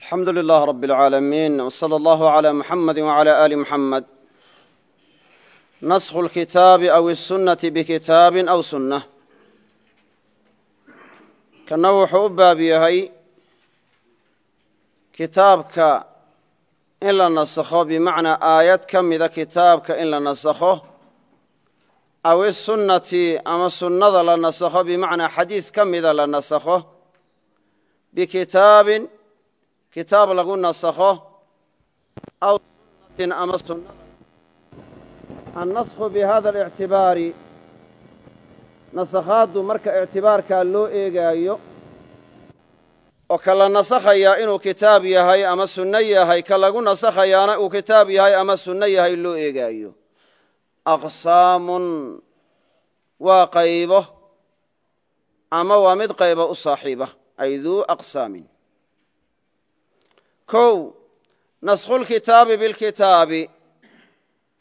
alxamdu lilah rab اlcaalamiin wslى allahu عlى muxamadi wعlى ali muxamed naskhu اlkitaabi aw الsunnati bikitaabi aw sunnah kana wuxuu u baab yahay kitaabka in la nasakho bimacnaa aayad ka mida kitaabka in la nasakho aw isunnati ama sunnada la nasakho bimacnaa xadiis ka mida la nasakho bikitaabin kitaab lagu nasakho aw sunnatin ama sunnada. Annasku bihada alictibaari nasakhaaddu marka ictibaarkaa loo eegaayo oo ka la nasakhayaa inuu kitaab yahay ama sunno yahay ka lagu nasakhayaana uu kitaab yahay ama sunno yahay loo eegaayo. Aqsaamun waa qaybo ama waa mid qaybo u saaxiiba ay duu aqsaamin kow naskhulkitaabi bilkitaabi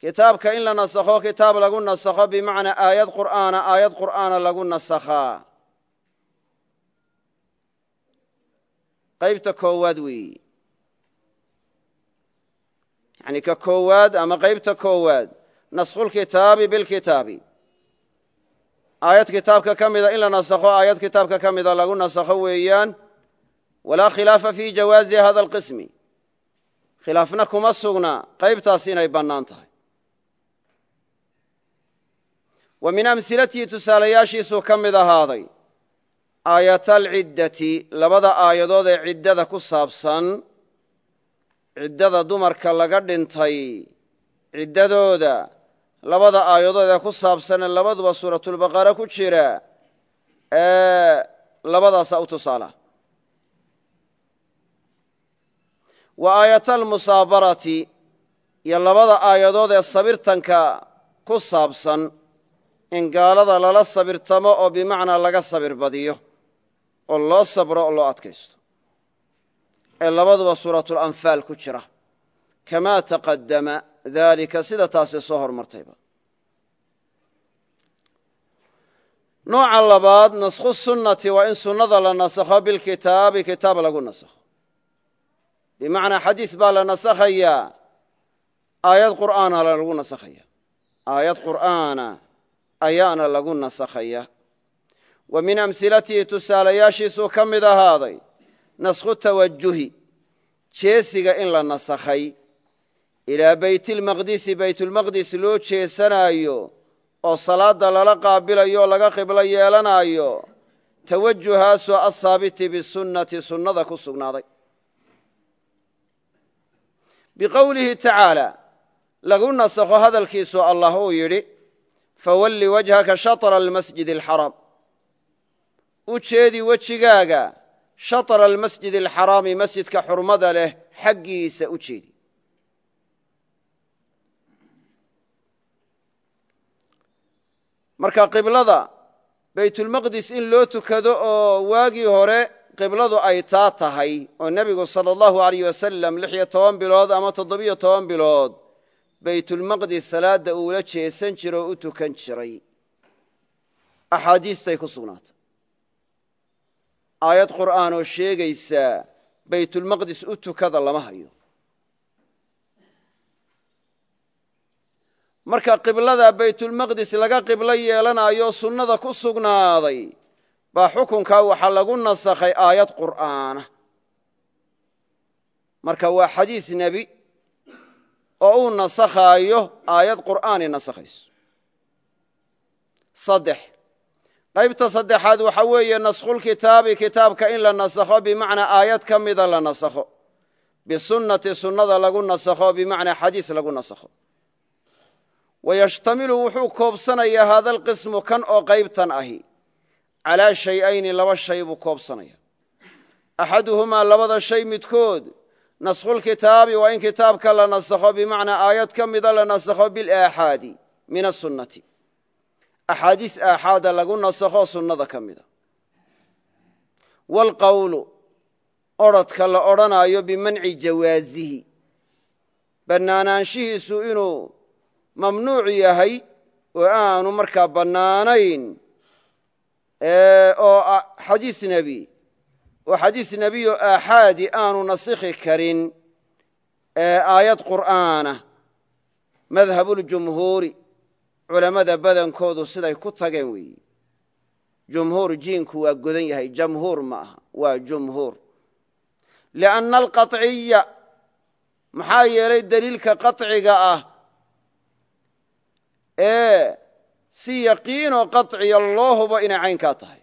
kitaabka in la nasakho kitaab lagu nasakho bimacnaa aayad qur'aana aayad qur'aana lagu nasakhaa qaybta koowaad weeyi yani ka koowaad ama qaybta koowaad naskhulkitaabi bilkitaabi aayad kitaabka ka mida in la nasakho aayad kitaabka ka mida lagu nasakho weeyaan walaa khilaafa fii jawaazi hada alqismi. Khilaafna kuma sugna qaybtaas inay bannaan tahay. Wa min amsilatihi tusaalayaashiisuu ka mid ahaaday aayatalciddati labada aayadood ee ciddada ku saabsan ciddada dumarka laga dhintay ciddadooda labada aayadood ee ku saabsanee labaduba suuratulbaqara ku jira ee labadaasaa u tusaala wa aayatalmusaabarati iyo labada aayadood ee sabirtanka ku saabsan in gaalada lala sabirtamo oo bimacnaa laga sabir badiyo oo loo sabro oo loo adkaysto. Ee labaduba suuratulanfaal ku jira. Kamaa taqadama daalika sida taasi soo hormartayba nooca labaad naskhu sunnati waa in sunnada la nasakho bilkitaabi kitaab lagu nasakho bimacnaa xadiis baa la nasakhayaa. Aayad qur'aana lagu nasakhaya aayad qur'aana ayaana lagu nasakhaya wa min amsilatihi tusaalayaashiisuu ka mid ahaaday naskhu tawajuhi jeesiga in la nasakhay. Ilaa beytilmaqdisi baytulmaqdis loo jeesanaayo oo salaadda lala qaabilayo oo laga qiblo yeelanaayo tawajuhaasoo asaabiti bisunnati sunnada ku sugnaaday biqowlihi tacaala lagu nasakho hadalkiisu allah uu yidhi fawalli wajhaka shatra almasjid alxaraam u jeedi wejigaaga shatra almasjid alxaraami masjidka xurmada leh xaggiisa u jeedi. Marka qiblada baytulmaqdis in loo tukado oo waagii hore qibladu ay taa tahay oo nebigu sala allahu alayh wasalam lix iyo toban bilood ama toddobiyo toban bilood baytulmaqdis salaadda uula jeesan jira oo u tukan jiray. Axaadiistay ku sugnaatay. Aayad qur'aan oo sheegaysaa baytulmaqdis u tukada lama hayo. Marka qiblada baytulmaqdis laga qiblo yeelanayo sunnada ku sugnaaday baa xukunkaa waxaa lagu nasakhay aayad qur'aana. Marka waa xadiis nebi oo uu nasakhaayo aayad qur'aani nasakhayso. Saddex. Qaybta saddexaad waxa weeye naskhulkitaabi kitaabka in la nasakho bimacnaa aayad ka mida la nasakho. Bisunnati sunnada lagu nasakho bimacnaa xadiis lagu nasakho. Wayashtamilu wuxuu koobsanayaa haada alqismu kan oo qaybtan ahi calaa shay'ayni laba shay buu koobsanaya. Axaduhumaa labada shay midkood naskhulkitaabi waa in kitaabka la nasakho bimacnaa aayad ka mida la nasakho bilaaxaadi min asunnati axaadiis aaxaada lagu nasakho sunnada ka mida. Waalqowlu odrhodka la odhanaayo bimanci jawaasihi. Bannaanaanshihiisu inuu mamnuuc yahay oo aanu markaa bannaanayn oo xadiis nebi. Oo xadiis nebiyo aaxaadi aanu nasikhi karin aayad qur'aana madhabuljumhuuri culammada badankoodu siday ku tageen weeyi. Jumhuur jiinku waa godan yahay jamhuur ma aha waa jumhuur. Lianna alqaطciya maxaa yeelay deliilka qaطciga ah si yaqiinoo qaطciya loo hubo inay caynkaa tahay.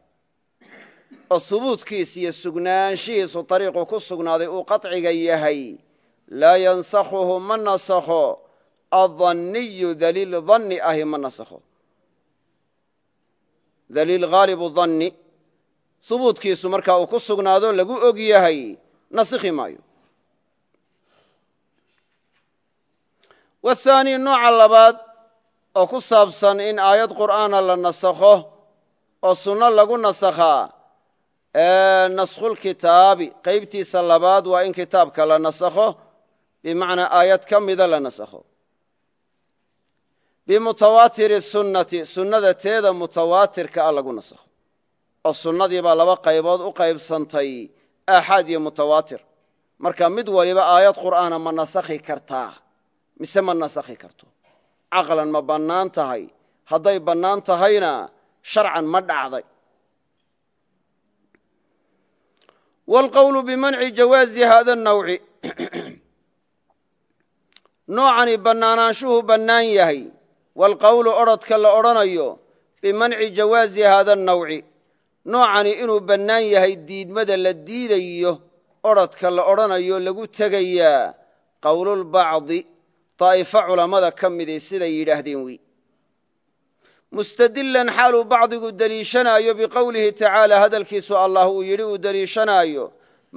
Oo hubuudkiis iyo sugnaanshihiisu ariiqu ku sugnaaday uu qaطciga yahay laa yansakhuhu ma nasakho adanniyu daliil danni ahi ma nasakho. Daliil haalibu danni hubuudkiisu markaa uu ku sugnaado lagu og yahay nasikhi maayo. Wathaani nooca labaad oo ku saabsan in aayad qur'aana la nasakho oo sunno lagu nasakhaa naskhulkitaabi qaybtiisa labaad waa in kitaabka la nasakho bimacnaa aayad ka mida la nasakho. Bimutawaatiri sunnati sunnada teeda mutawaatirka ah lagu nasakho oo sunnadii baa laba qaybood u qaybsantay aaxaad iyo mutawaatir. Marka mid waliba aayad qur'aana ma nasakhi kartaa mise ma nasakhi karto caqlan ma bannaan tahay. Hadday bannaan tahayna sharcan ma dhacday. Wاlqowlu bimanci jawaazi hada nawci. Noocani bannaanaanshuhu bannaan yahay. Waalqowlu odrhodka la odhanayo bimanci jawaazi haada nawci. Noocani inuu bannaan yahay diidmada la diidayo odrhodka la odhanayo lagu tegayaa qowlulbacdi daa'ifo culammada ka midii siday yidhaahdeen wey mustadillan xaaluu bacdigu deliishanaayo biqowlihi tacaala hadalkiisu allah uu yidhi uu deliishanaayo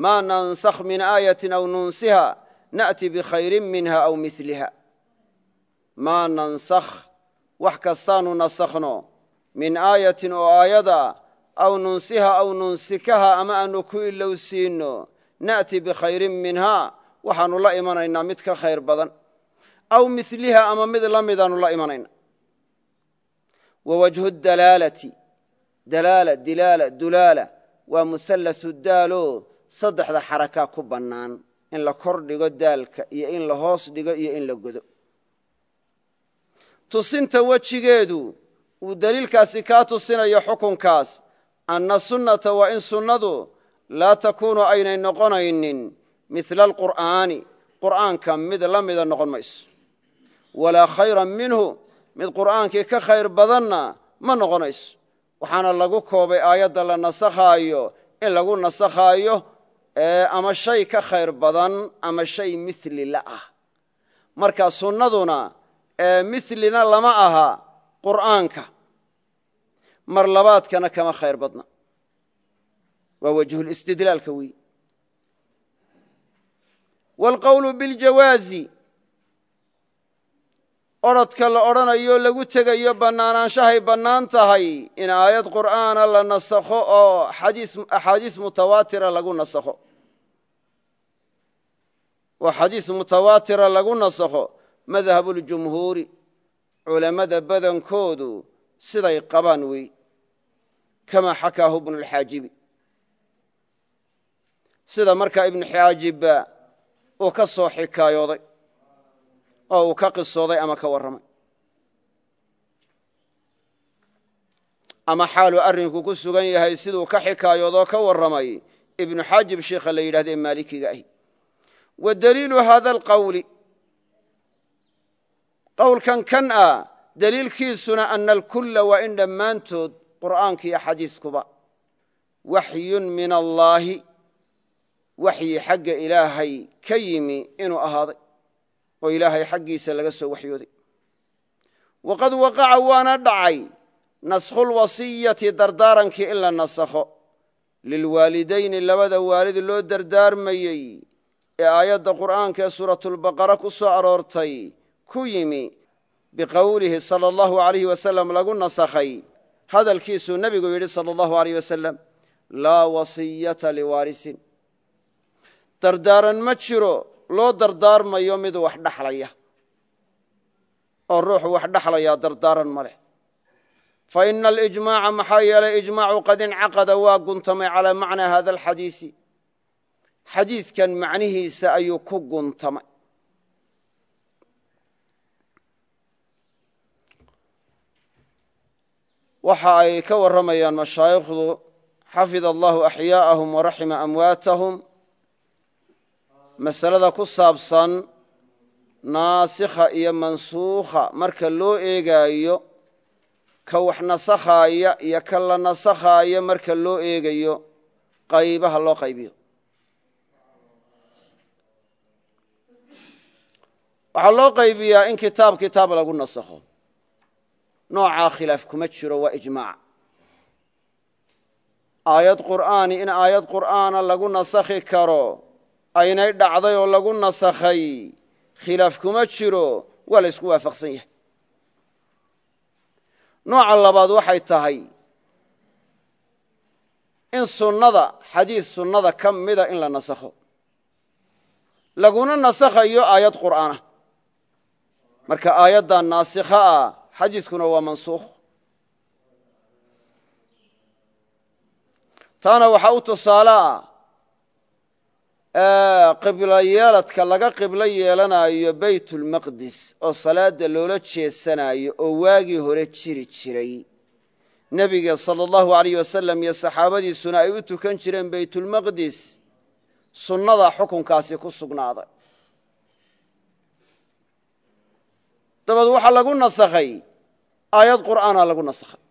maa nansakh min aayatin aw nunsiha na'ti bikhayrin minha aw miliha maa nansakh wax kastaanu nasakhno min aayatin oo aayada aw nunsiha aw nunsikaha ama aanu ku ilowsiinno na'ti bikhayrin minhaa waxaannu la imanaynaa mid ka khayr badan aw miliha ama mid la midaannu la imanayna wa wajhu dalaalati dalaala dilaala dulaala waa musallasu daalo saddexda xarakaa ku bannaan. In la kor dhigo daalka iyo in la hoos dhigo iyo in la godo. Tusinta wejigeedu uu deliilkaasi kaa tusinayo xukunkaas anna sunnata waa in sunnadu laa takuunu aynay noqonaynin midla alqur'aani qur'aanka mid la mida noqon mayso walaa khayran minhu mid qur'aankii ka khayr badanna ma noqonayso waxaana lagu koobay aayadda la nasakhaayo in lagu nasakhaayo ama shay ka khayr badan ama shay mili la ah. Marka sunnaduna milina lama aha qur'aanka. Mar labaadkana kama khayr badna. Waa wajhulistidlaalka wey waalqowlu biاljawaazi odrhodka la odhanayo lagu tegayo bannaanaanshahay bannaan tahay in aayad qur'aana la nasakho oo axaadiis mutawaatira lagu nasakho. Oo xadiis mutawaatira lagu nasakho madhabuljumhuuri culammada badankoodu siday qabaan wey kamaa xakaahu ibnulxaajibi sida markaa ibnu xaajibba uu ka soo xikaayooday oo uu ka qisooday ama ka warramay. Ama xaaluu arrinku ku sugan yahay siduu ka xikaayoodoo ka warramay ibnu xaajib sheikha la yidhahda ee maalikiga ahi. Wa daliilu haada alqowli qowlkan kan ah deliilkiisuna ana alkulla waa in dhammaantood qur'aanka iyo xadiiskuba waxyun min allaahi waxyi xagga ilaahay ka yimi inuu ahaaday oo ilaahay xaggiisa laga soo waxyooday. Waqad waqaca waana dhacay naskhulwasiyati dardaarankii in la nasakho. Lilwaalidayni labada waalid loo dardaarmayey ee aayadda qur'aanka ee suuratulbaqara ku soo aroortay ku yimi biqowlihi sala allahu alayh wasalam lagu nasakhay. Hadalkiisuu nebigu yidhi sala allahu alayh wasalam laa wasiyata liwaarisin. Dardaaran ma jiro loo dardaarmayo mid wax dhaxlaya. oo ruuxu wax dhaxlayaa dardaaran ma leh. Fa ina alijmaaca maxaa yeelay ijmaacu qad incaqada waa guntamay calaa macnaa hada alxadiisi. Xadiidkan macnihiisa ayuu ku guntamay. Waxa ay ka warramayaan mashaayikhdu xafida allahu axyaa'ahum waraxima amwaatahum masalada ku saabsan naasikha iyo mansuukha. Marka loo eegaayo ka wax nasakhaaya iyo ka la nasakhaaya marka loo eegayo qaybaha loo qaybiyo. Waxaa loo qaybiyaa in kitaab kitaab lagu nasakho. Noocaa khilaaf kuma jiro waa ijmaac. Aayad qur'aani in aayad qur'aana lagu nasakhi karo aynay dhacday oo lagu nasakhay. Khilaaf kuma jiro waa la ysku waafaqsan yahay. Nooca labaad waxay tahay in sunnada xadiis sunnada ka mida in la nasakho. Laguna nasakhayo aayad qur'aana marka aayaddan naasikha ah xadiiskuna waa mansuukh taana waxaa u tusaale ah qiblo yeeladka laga qiblo yeelanayo baytulmaqdis oo salaada loola jeesanayo oo waagii hore jiri jiray. Nebiga sala allahu alayh wasalam iyo saxaabadiisuna ay u tukan jireen baytulmaqdis sunnada xukunkaasi ku sugnaaday. Dabeed waxaa lagu nasakhay. Aayad qur'aana lagu nasakhay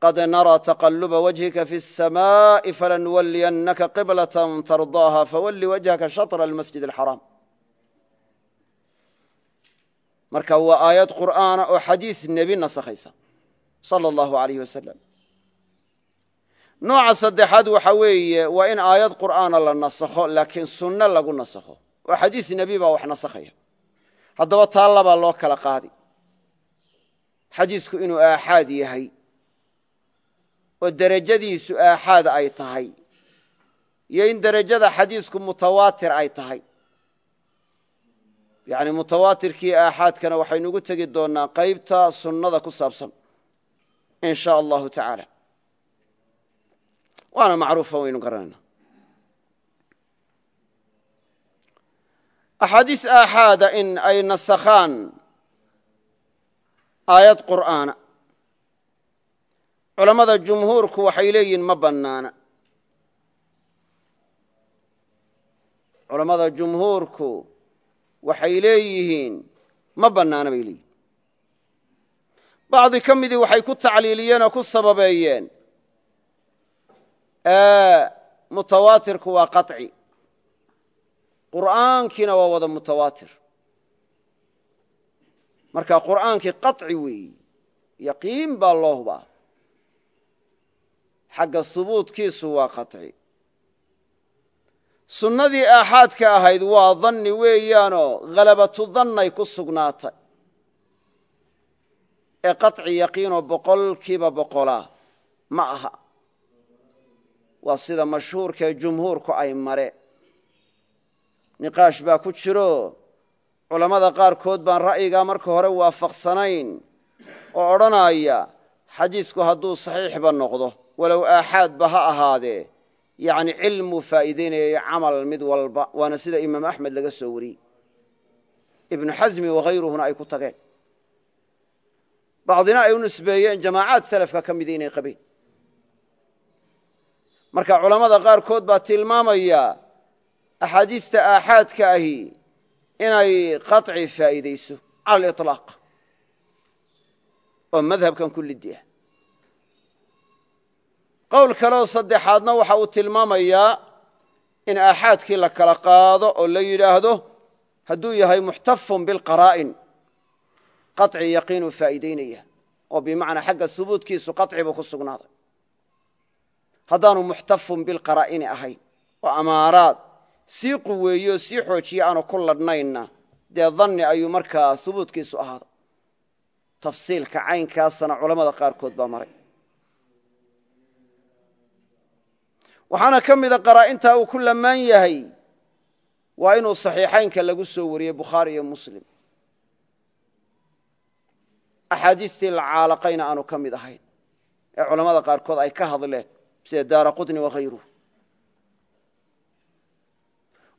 qad naraa taqaluba wajhika fi الsamaaءi falanuwaliyannaka qiblaة tardaaha fawalli wajhaka shaطra almasjid alxaraam marka waa aayad qur'aana oo xadiis nebi nasakhaysa salى اllahu alayh wasalam nooca saddexaad waxa weeye waa in aayad qur'aana la nasakho laakiin sunno lagu nasakho oo xadiis nebi baa wax nasakhaya haddaba taa labaa loo kala qaadi xadiisku inuu aaxaad yahay oo derajadiisu aaxaad ay tahay. Iyo in derajada xadiisku mutawaatir ay tahay. Yani mutawaatirkii aaxaadkana waxaynu ugu tegi doonaa qaybta sunnada ku saabsan in sha allahu tacaala. Waana macruufa waynu garanayna axaadiis aaxaada in ay nasakhaan aayad qur'aana culammada jumhuurku waxay leeyihiin ma bannaana. Culammada jumhuurku waxay leeyihiin ma bannaana bay leeyihiin bacdi ka midii waxay ku tacliiliyeen oo ku sababeeyeen. Mutawaatirku waa qaطci qur'aankiina waa wada mutawaatir. Marka qur'aankii qaطci weeyi yaqiin baa loo hubaa xagga hubuudkiisu waa qaطci sunnadii aaxaadka ahayd waa danni weeyaanoo halabatu dannay ku sugnaatay. Ee qaطci yaqiinoo boqolkiiba boqolaa ma aha. Waa sida mashhuurkaee jumhuurku ay mare. Niqaash baa ku jiro culammada qaarkood baan ra'yigaa marka hore waafaqsanayn oo odhanaya xadiisku hadduu saxiixba noqdo walow aaxaadba ha ahaadee. Yacni cilmuu faa'iideynayayo camal mid walba waana sida imaam axmed laga soo wariyey. Ibnu xasmi wakhayruhuna ay ku tageen. Bacdina ay u nisbeeyeen jamaacaad salafka ka mida inay qabeen. Marka culammada qaarkood baa tilmaamaya axaadiista aaxaadka ahi inay qaطci faa'iidayso cala aliطlaaq oo madhabkan kulidi ah qowl kaleoo saddexaadna waxa uu tilmaamayaa in aaxaadkii la kala qaado oo la yidhaahdo hadduu yahay muxtafun bilqaraa'in qaطci yaqiinuu faa'iideynaya oo bimacnaa xagga hubuudkiisu qaطci buu ku sugnaaday. Haddaanu muxtafun bilqaraa'ini ahayn oo amaaraad sii quweeyo sii xoojiye aanu ku ladhnaynna dee danni ayuu markaa hubuudkiisu ahaada tafsiilka caynkaasana culammada qaarkood baa maray waxaana ka mida qaraa'intaa uu ku lamaan yahay waa inuu saxiixaynka lagu soo wariyey bukhaari iyo muslim. Axaadiistii la caalaqayna aanu ka mid ahayn ee culammada qaarkood ay ka hadleen sida daara qutni wakhayruh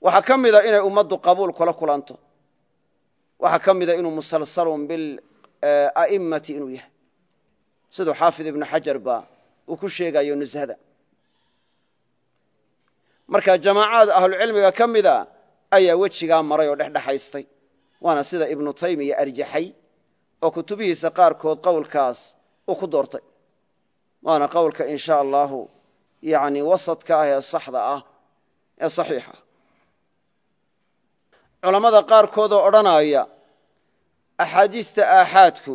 waxaa ka mida inay ummaddu qabuul kula kulanto. Waxaa ka mida inuu musalsalun bila'immati inuu yahay. Siduu xaafid ibnu xajar ba uu ku sheegayo nushada marka jamaacaad ahlucilmiga ka mida ayaa wejigaa maray oo dhexdhexaystay. Waana sida ibnu taymiya arjaxay oo kutubihiisa qaarkood qowlkaas uu ku doortay. Waana qowlka in sha allahu yani wasadka ah ee saxda ah ee saxiixa. Culammada qaarkood oo odhanaya axaadiista aaxaadku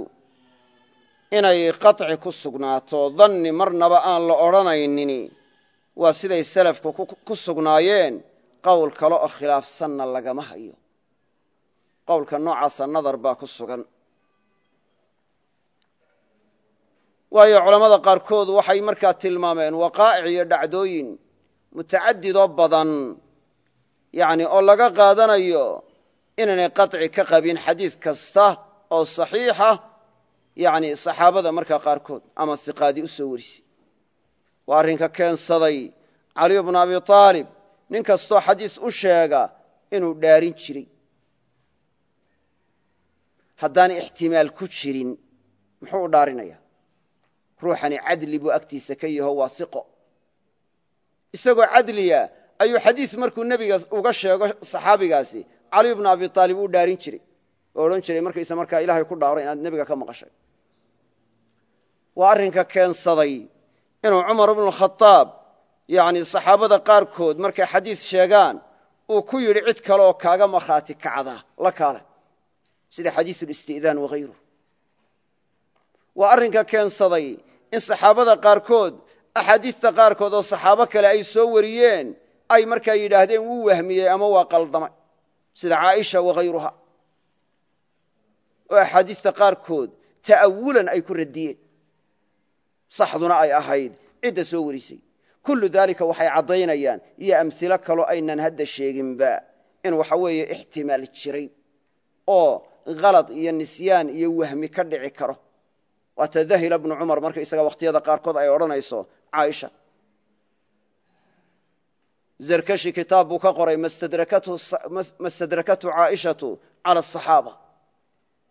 inay qaطci ku sugnaato danni marnaba aan la odhanaynin waa siday salafku ku sugnaayeen qowl kale oo khilaafsanna lagama hayo. Qowlka noocaasa nadar baa ku sugan. Waayo culammada qaarkood waxay markaa tilmaameen waqaa'ic iyo dhacdooyin mutacadidoo badan yani oo laga qaadanayo inaynay qaطci ka qabin xadiis kasta oo saxiixa yani saxaabada markaa qaarkood ama siqaadii u soo warisay waa arrinka keensaday caliyu bnu abi aalib nin kastoo xadiis u sheega inuu dhaarin jiray. Haddaan ixtimaal ku jirin muxuu u dhaarinaya ruuxani cadli buu agtiisa ka yaho waa siqo. Isagoo cadliya ayuu xadiis markuu nebiga uga sheego saxaabigaasi caliyu bnu abi aalib uu dhaarin jiray. Oo odhan jiray markaysa markaa ilaahay ku dhaaro inaad nebiga ka maqashay. Waa arrinka keensaday inuu cumar bnu khadaab yani saxaabada qaarkood markay xadiis sheegaan uu ku yidhi cid kale oo kaaga markhaati kacda la kaale sida xadiis ulisti'daan waayru waa arrinka keensaday in saxaabada qaarkood axaadiista qaarkood oo saxaabo kale ay soo wariyeen ay markaa yidhaahdeen wuu wahmiyey ama waa qaldamay. Sida caaisha wakhayruha oo axaadiista qaarkood ta'awulan ay ku radiyeen saxduna ay ahayd cidda soo warisay. Kullu daalika waxay caddaynayaan iyo amsilo kaloo aynan hadda sheeginba in waxa weeye ixtimaal jiray oo halad iyo nisyaan iyo wahmi ka dhici karo. Waata dahila bnu cumar marka isaga wakhtiyada qaarkood ay odhanayso caaisha. Zerkashi kitaab buu ka qoray mastadrakathu caaishatu cala asaxaaba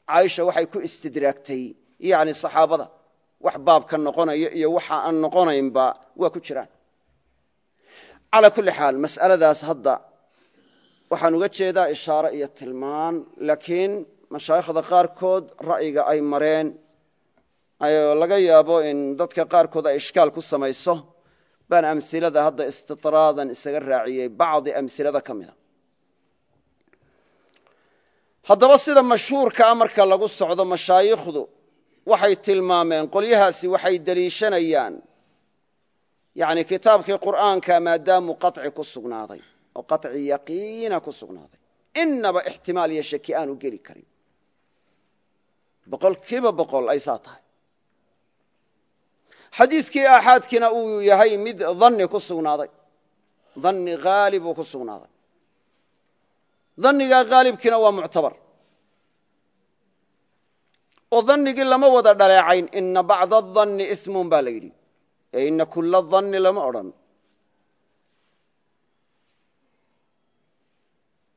caaisha waxay ku istidraagtay yani saxaabada wax baabka noqonaya iyo waxa aan noqonaynba waa ku jiraan. Calaa kulli xaal mas'aladaas hadda waxaan uga jeedaa ishaare iyo tilmaan laakiin mashaayikhda qaarkood ra'yiga ay mareen ayoo laga yaabo in dadka qaarkood ay ishkaal ku samayso baan amsilada hadda istitraadan isaga raaciyey bacdi amsilada ka mida. Haddaba sida mashhuurka a marka lagu socdo mashaayikhdu waxay tilmaameen qolyahaasi waxay deliishanayaan yani kitaabkii qur'aanka maadaamuu qaطci ku sugnaaday oo qaطci yaqiina ku sugnaaday. Inaba ixtimaal iyo shaki aanu geli karin. Boqol boqol ay tahay. Xadiiskii aaxaadkiina uu yahay mid danni ku sugnaaday. Danni haalibuu ku sugnaaday. Dannigaa haalibkiina waa muctabar oo dannigii lama wada dhaleecayn ina bacda adanni ismun baa la yidhi. Ee ina kula danni lama odhan.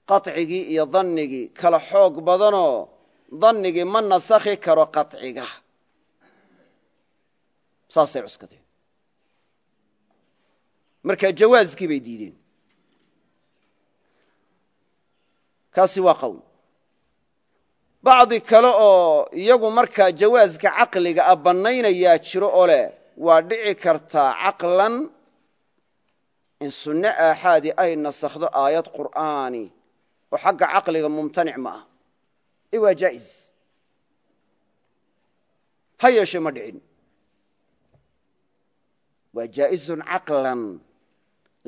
Qaطcigii iyo dannigii kala xoog badanoo dannigii ma nasakhi karo qaطciga saasay cuskadeen marka jawaaskii bay diideen. Kaasi waa qowl bacdi kale oo iyagu markaa jawaaska caqliga ah bannaynayaa jiro oo leh waa dhici kartaa caqlan in sunno aaxaadi ay nasakhdo aayad qur'aani oo xagga caqliga mumtanic ma ah ee waa jaa'iz. Ha yeeshee ma dhicin. Waa jaa'izun caqlan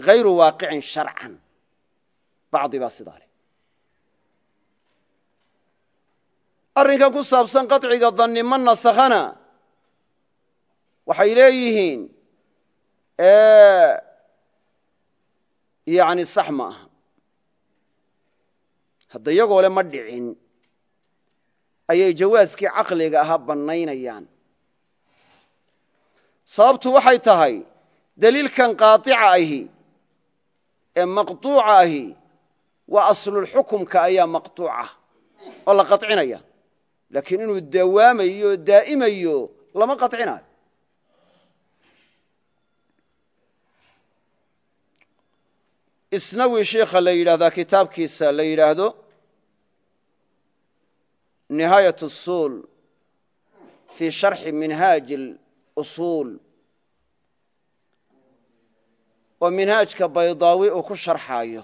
hayru waaqicin sharcan. Bacdi baa arrinkan ku saabsan qaطciga danni ma nasakhana waxay leeyihiin yani sax ma aha hadda iyagoo le ma dhicin ayay jawaaskii caqliga ahaa bannaynayaan sababtu waxay tahay deliilkan qaaطica ahi ee maqطuuca ahi waa aslulxukumka ayaa maqtuuca oo la qacinaya laakiin inuu dawaamayo daa'imayo lama qacinayo isnawi sheikha la yidhahdaa kitaabkiisa la yidhaahdo nihaayat usuul fii sharxi minhaaji usuul oo minhaajka baydaawi uu ku sharxaayo.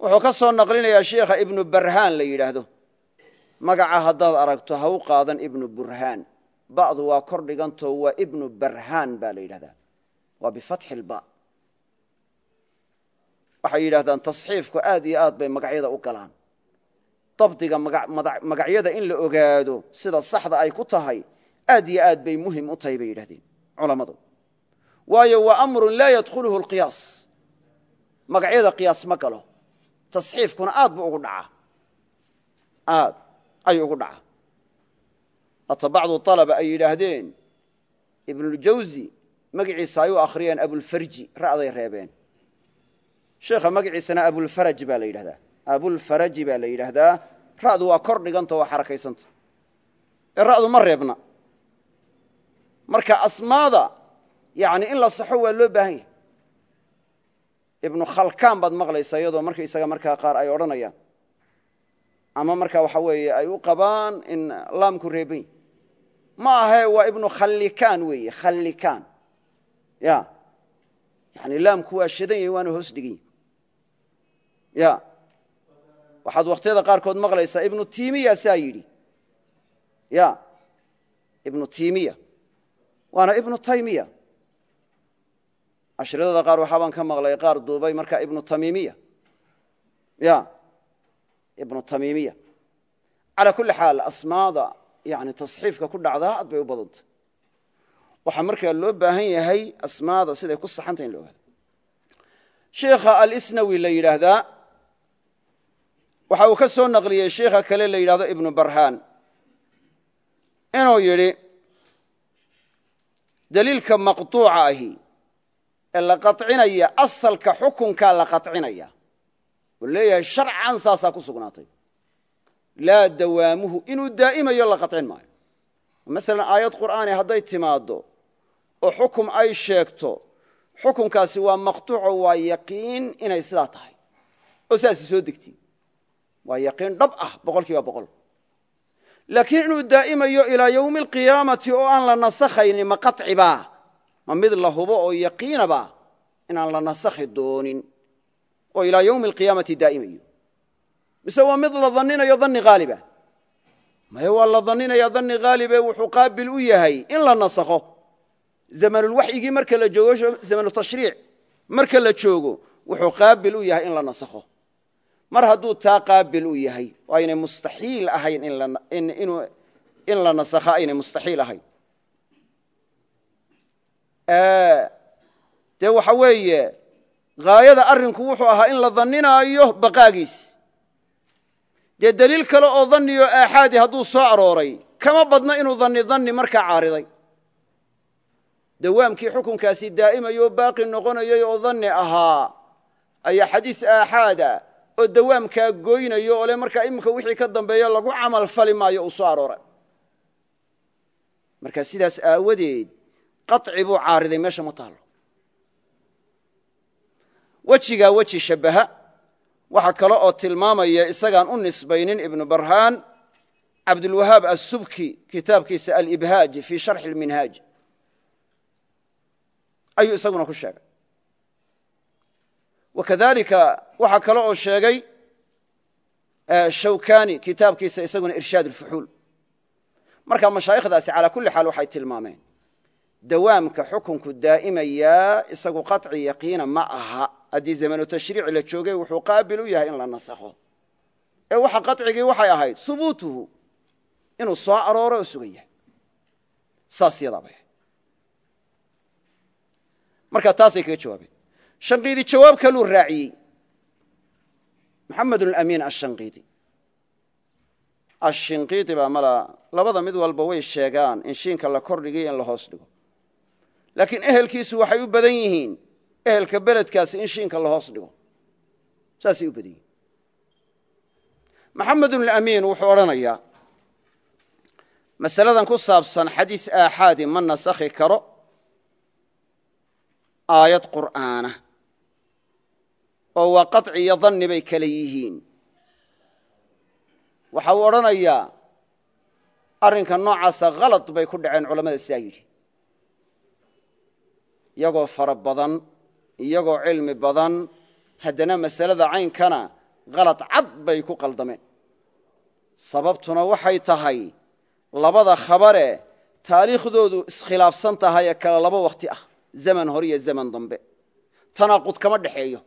Wuxuu ka soo naqlinayaa sheikha ibnu barhaan la yidhaahdo magaca haddaad aragto ha u qaadan ibnu burhaan. Ba'du waa kor dhigantoo waa ibnu barhaan baa la yidhahdaa. Waa bifatxi lba waxay yidhahdaan tasxiifku aad iyo aad bay magacyada u galaan. Dabdiga magacyada in la ogaado sida saxda ay ku tahay aad iyo aad bay muhiim u tahay bay yidhahdeen culammadu. Waayo waa amrun laa yadkhuluhu lqiyaas magacyada qiyaas ma galo. Tasxiifkuna aad buu ugu dhacaa. Aad ayuu ugu dhacaa hata bacdu alaba ay yidhaahdeen ibnuljawzi magiciisa ay u akhriyeen abulfarji ra'day reebeen. Sheekha magaciisana abulfaraj baa la yidhahdaa. Abulfaraji baa la yidhaahdaa ra'du waa kor dhiganta waa xarakaysanta. Ee ra'du ma reebna. Marka asmaada yani in la saxo waa loo baahan yahay. Ibnu khalkaan baad maqlaysaa iyadoo markaysaga markaa qaar ay odhanayaan ama marka waxa weeye ay u qabaan in laamku reeban yahy ma ahe waa ibnu khallikaan weeye khallikaan. Ya. Yani laamku waa shadan yahy waana hoos dhigan yahy ya. Waxaad wakhtiyada qaarkood maqlaysaa ibnu timiya saa yidhi. Ya. Ibnu timiya waana ibnu taymiya. Ashridada qaar waxaa baan ka maqlay qaar duubay marka ibnu tamimiya ya ibnu tamimiya. Calaa kulli xaal asmaada yani tasxiifka ku dhacdaa aad bay u badanta waxaa markaa loo baahan yahay asmaada siday ku saxantah in la ogaado sheikha alisnawi la yidhaahdaa waxa uu ka soo naqliyey sheikha kale la yidhahdo ibnu barhaan. Inuu yidhi daliilka maqtuuca ahi ee la qacinaya asalka xukunkaa la qacinaya leeyahay sharcan saasaa ku sugnaatay. Laa dawaamuhu inuu daa'imayo la qacin maayo. Masalan aayad qur'aani hadday timaaddo oo xukum ay sheegto xukunkaasi waa maqtuuco waa yaqiin inay sidaa tahay. Oo sidaasi soo degti waa yaqiin dhab ah boqol kiiba boqol. Laakiin inuu daa'imayo ilaa yowmi alqiyaamati oo aan la nasakhayni ma qacibaa ma mid la hubo oo yaqiinaba inaan la nasakhi doonin oo ilaa yowmi alqiyaamati daa'imayo mise waa mid la danninayo danni haaliba maye waa la danninaya danni haalibe wuxuu qaabil u yahay in la nasakho. Zamanulwaxyigii marka la joogo zamanutashriic marka la joogo wuxuu qaabil u yahay in la nasakho. Mar hadduu taa qaabil u yahay oo aynay mustaxiil ahayn in la nasakha aynay mustaxiil ahayn. Dee waxa weeye haayada arrinku wuxuu ahaa in la danninaayo baqaagiis. Dee deliil kale oo danniyo aaxaadi hadduu soo arooray kama badna inuu danni danni markaa caariday. Dawaamkii xukunkaasi daa'imayoo baaqi noqonayay oo danni ahaa ayaa xadiis aaxaada oo dawaamkaa goynayo oo le markaa iminka wixii ka dambeeya lagu camal fali maayo uu soo arooray. Marka sidaas aawadeed qaci buu caariday meesha ma taallo wejigaa weji shabbaha waxaa kale oo tilmaamaya isagaan u nisbaynin ibnu barhaan cabdulwahaab assubki kitaabkiisa alibhaaj fii sharxi lminhaaj ayuu isaguna ku sheegay. Wakadalika waxaa kale oo sheegay eh, shawkani kitaabkiisa isaguna irshaad ulfuxuul marka mashaayikhdaasi calaa kulli xaal waxay tilmaameen dawaamka xukunku daa'imayaa isagu qaطci yaqiina ma aha haddii zamanu tashriic la joogay wuxuu qaabil u yahay in la nasakho. Ee waxa qaطcigii waxay ahayd hubuutuhu inuu soo arooro oo sugan yahay. Saas yadaa bay ahayd marka taasay kaga jawaabeen. Shanqiidi jawaab kaluu raaciyey. Maxamed amiin ashanqiidi. Ashinqiidi baa mala labada mid walba way sheegaan in shiinka la kordhigiyo in la hoos dhigo. Laakiin ehelkiisu waxay u badan yihiin ehelka beledkaasi in shiinka la hoos dhigo. Saasay u badan yihiin maxamedunulamiin wuxuu odhanayaa masaladan ku saabsan xadiis aaxaadi ma nasakhi karo aayad qur'aana oo waa qaطci iyo danni bay kale yihiin. Waxa uu odhanayaa arrinka noocaasa halad bay ku dhaceen culammada sidaa yidhi iyagoo fara badan iyagoo cilmi badan haddana masalada caynkana halad cad bay ku qaldameen. Sababtuna waxay tahay labada khabare taariikhdoodu iskhilaafsan tahay ee kale laba wakhti ah zaman hore iyo zaman dambe. Tanaaqud kama dhexeeyo.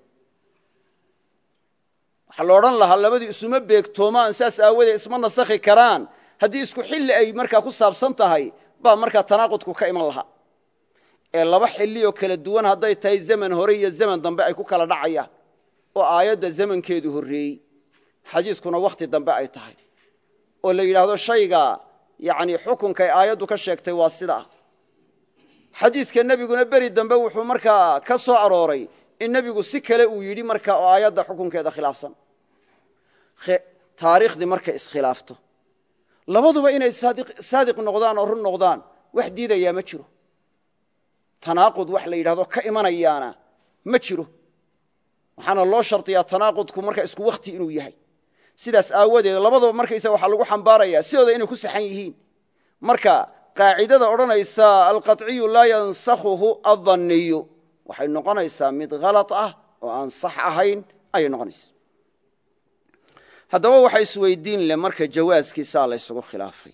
Waxaa la odhan lahaa labadii isuma beegtoomaan saas aawadee isma nasakhi karaan. Haddii isku xilli ay markaa ku saabsan tahay baa markaa tanaaqudku ka iman lahaa ee laba xillioo kala duwan hadday tahay zaman hore iyo zaman dambe ay ku kala dhacayaan oo aayadda zamankeedu horreeyey xadiiskuna wakhti dambe ay tahay. Oo la yidhaahdo shayga yani xukunkay aayaddu ka sheegtay waa sidaa xadiiska nebiguna beri dambe wuxuu markaa ka soo arooray in nebigu si kale uu yidhi marka oo aayadda xukunkeeda khilaafsan. Taariikhdii markay iskhilaafto. Labaduba inay saadiq noqdaan oo run noqdaan wax diidayaa ma jiro tanaaqud wax la yidhahdo ka imanayaana ma jiro. Waxaana loo shardiyaa tanaaqudku marka isku wakhti inuu yahay. Sidaas aawadeed labadaba markaysa waxaa lagu xambaaraya sidooda inay ku saxan yihiin. Marka qaacidada odhanaysa alqaطciyu laa yansakhuhu aلdaniyu waxay noqonaysaa mid halad ah oo aan sax ahayn ayay noqonaysa haddaba waxa isweydiin leh marka jawaaskiisaa laysugu khilaafay.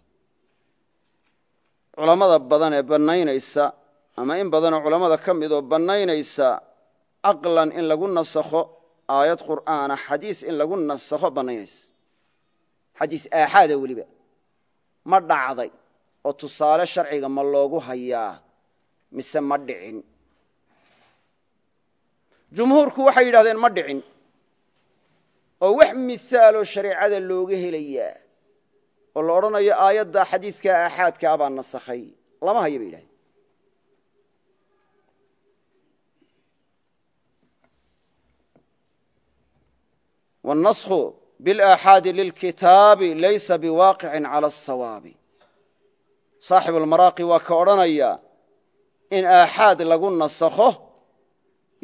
Culammada badan ee bannaynaysa ama in badanoo culammada ka midoo bannaynaysa aqlan in lagu nasakho aayad qur'aana xadiis in lagu nasakho bannaynaysa. Xadiis aaxaada weliba. Ma dhacday oo tusaale sharciga ma loogu hayaa mise ma dhicin? Jumhuurku waxay yidhahdeen ma dhicin. Oo wax misaaloo shareecada looga helayaa oo la odhanayo aayadda xadiiska aaxaadka a baa nasakhay. Lama hayo bay yidhahdeen wاnaskhu biاlaaxaadi lilkitaabi laysa biwaaqicin cala الsawaabi saaxibu almaraaqi waa ka odhanaya in aaxaad lagu nasakho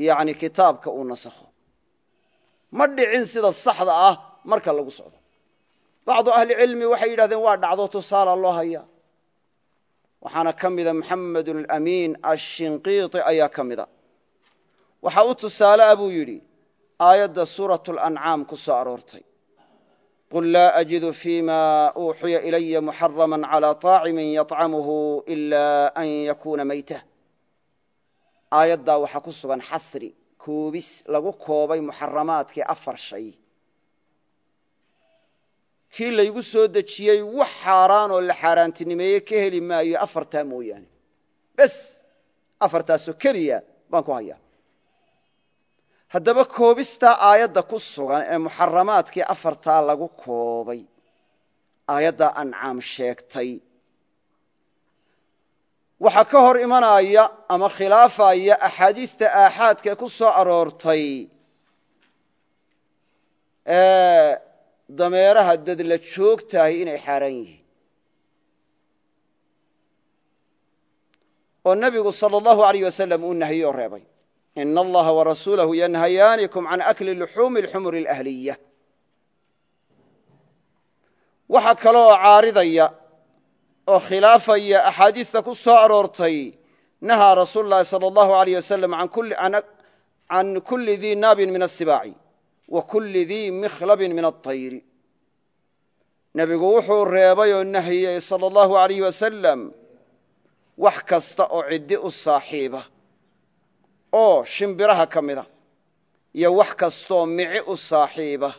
yani kitaabka uu nasakho ma dhicin sida saxda ah marka lagu socdo bacdu ahli cilmi waxay yidhahdeen waa dhacdo tusaala loo haya waxaana ka mida maxamed alamiin ashinqiiti ayaa ka mida waxa u tusaale a buu yidhi aayadda suuraة اlancaam ku soo aroortay qul laa ajidu fima uuxiya ilaya muxarama calى طaacimin yaطcamuhu ila an yakuuna maytah aayaddaa waxaa ku sugan xasri koobis lagu koobay muxaramaadkii afar shay kii laygu soo dejiyey wax xaaraanoo la xaaraantinimeeye ka heli maayo afartaa mooyaane bes afartaasoo keliya baan ku hayaa haddaba koobistaa aayadda ku sugan ee muxaramaadkii afartaa lagu koobay aayaddaa ancaam sheegtay. Waxaa ka hor imanaya ama khilaafaya axaadiista aaxaadkae ku soo aroortay ee dameeraha dadla joogtahay inay xaaraan yihiin. Oo nebigu sala allahu alayh wasalam uu nahiyey oo reebay ina allaha warasuulahu yanhayaanikum can akli luxuumi alxumuri alahliya waxaa kaloo caaridaya oo khilaafaya axaadiista ku soo aroortay nahaa rasuulu llahi salى allahu alayh wasalam can kuli dii naabin min asibaaci wa kuli dii mikhlabin min aطayri nebigu wuxuu reebay oo nahiyey salى allahu alayh wasalam wax kasta oo ciddi u saaxiiba oo shimbiraha ka mida iyo wax kastoo mici u saaxiiba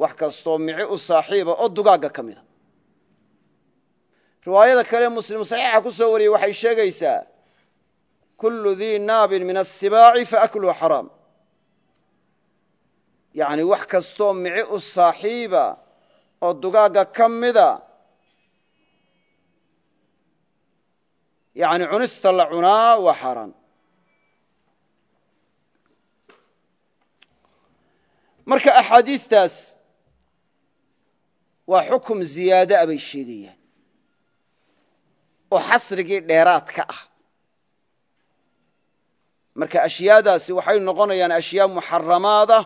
wax kastoo mici u saaxiiba oo dugaagga ka mida. Riwaayada kale muslim saxiixa ku soo wariyey waxay sheegaysaa kullu dii naabin min asibaaci faakluhu xaraam. Yacni wax kastoo mici u saaxiiba oo dugaagga ka mida yani cunista la cunaa waa xaaraan marka axaadiistaas waa xukum ziyaada a bay sheegayaan oo xasrigii dheeraadka ah. Marka ashyaadaasi waxay noqonayaan ashyaa muxaramaada